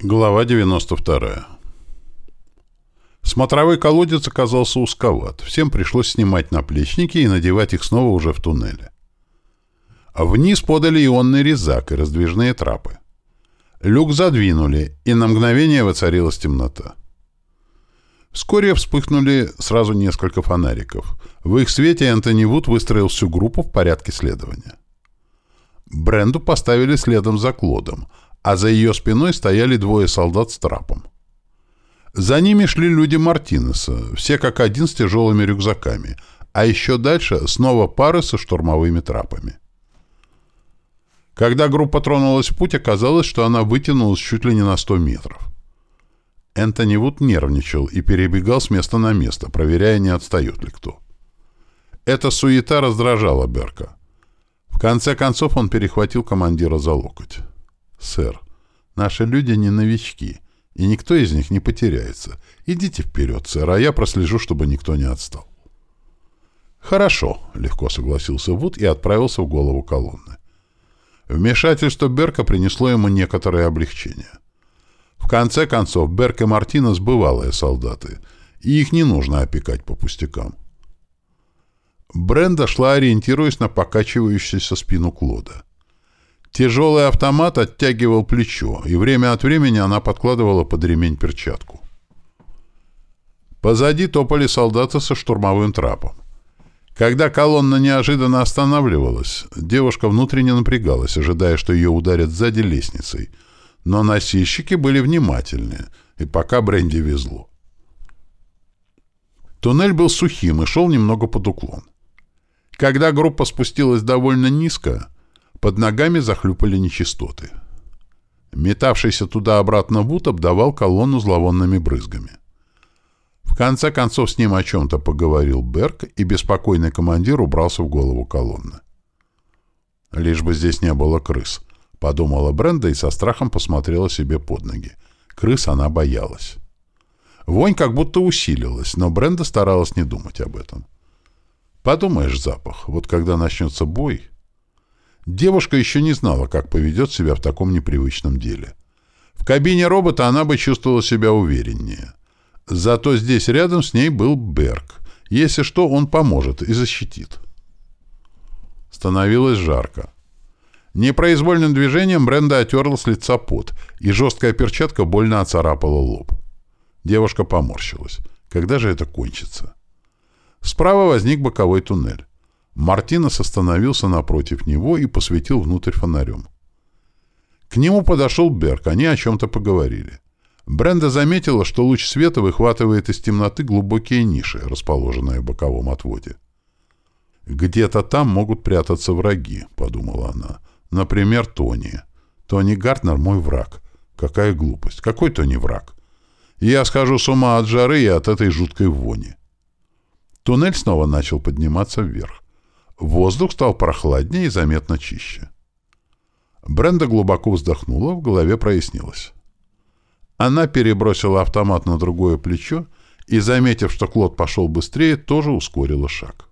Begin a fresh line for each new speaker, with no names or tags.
Глава 92. Смотровой колодец оказался узковат. Всем пришлось снимать наплечники и надевать их снова уже в туннеле. А вниз подали ионный резак и раздвижные трапы. Люк задвинули, и на мгновение воцарилась темнота. Вскоре вспыхнули сразу несколько фонариков. В их свете Энтони Вуд выстроил всю группу в порядке следования. Бренду поставили следом за Клодом — а за ее спиной стояли двое солдат с трапом. За ними шли люди Мартинеса, все как один с тяжелыми рюкзаками, а еще дальше снова пары со штурмовыми трапами. Когда группа тронулась в путь, оказалось, что она вытянулась чуть ли не на 100 метров. Энтони Вуд нервничал и перебегал с места на место, проверяя, не отстает ли кто. Эта суета раздражала Берка. В конце концов он перехватил командира за локоть. «Сэр, наши люди не новички, и никто из них не потеряется. Идите вперед, сэр, а я прослежу, чтобы никто не отстал». «Хорошо», — легко согласился Вуд и отправился в голову колонны. Вмешательство Берка принесло ему некоторое облегчение. В конце концов, Берк и Мартинес — бывалые солдаты, и их не нужно опекать по пустякам. Бренда шла, ориентируясь на покачивающуюся спину Клода. Тяжелый автомат оттягивал плечо, и время от времени она подкладывала под ремень перчатку. Позади топали солдаты со штурмовым трапом. Когда колонна неожиданно останавливалась, девушка внутренне напрягалась, ожидая, что ее ударят сзади лестницей. Но носильщики были внимательны, и пока Бренди везло. Туннель был сухим и шел немного под уклон. Когда группа спустилась довольно низко, под ногами захлюпали нечистоты. Метавшийся туда-обратно Вуд обдавал колонну зловонными брызгами. В конце концов с ним о чем-то поговорил Берг, и беспокойный командир убрался в голову колонны. «Лишь бы здесь не было крыс», — подумала Бренда и со страхом посмотрела себе под ноги. Крыс она боялась. Вонь как будто усилилась, но Бренда старалась не думать об этом. Подумаешь, запах. Вот когда начнется бой... Девушка еще не знала, как поведет себя в таком непривычном деле. В кабине робота она бы чувствовала себя увереннее. Зато здесь рядом с ней был Берг. Если что, он поможет и защитит. Становилось жарко. Непроизвольным движением Бренда отерла с лица пот, и жесткая перчатка больно оцарапала лоб. Девушка поморщилась. Когда же это кончится? Справа возник боковой туннель. Мартинес остановился напротив него и посветил внутрь фонарем. К нему подошел Берг, они о чем-то поговорили. Бренда заметила, что луч света выхватывает из темноты глубокие ниши, расположенные в боковом отводе. «Где-то там могут прятаться враги», — подумала она. «Например, Тони. Тони Гартнер — мой враг. Какая глупость. Какой Тони враг? Я схожу с ума от жары и от этой жуткой вони». Туннель снова начал подниматься вверх. Воздух стал прохладнее и заметно чище. Бренда глубоко вздохнула, в голове прояснилось. Она перебросила автомат на другое плечо и, заметив, что Клод пошел быстрее, тоже ускорила шаг.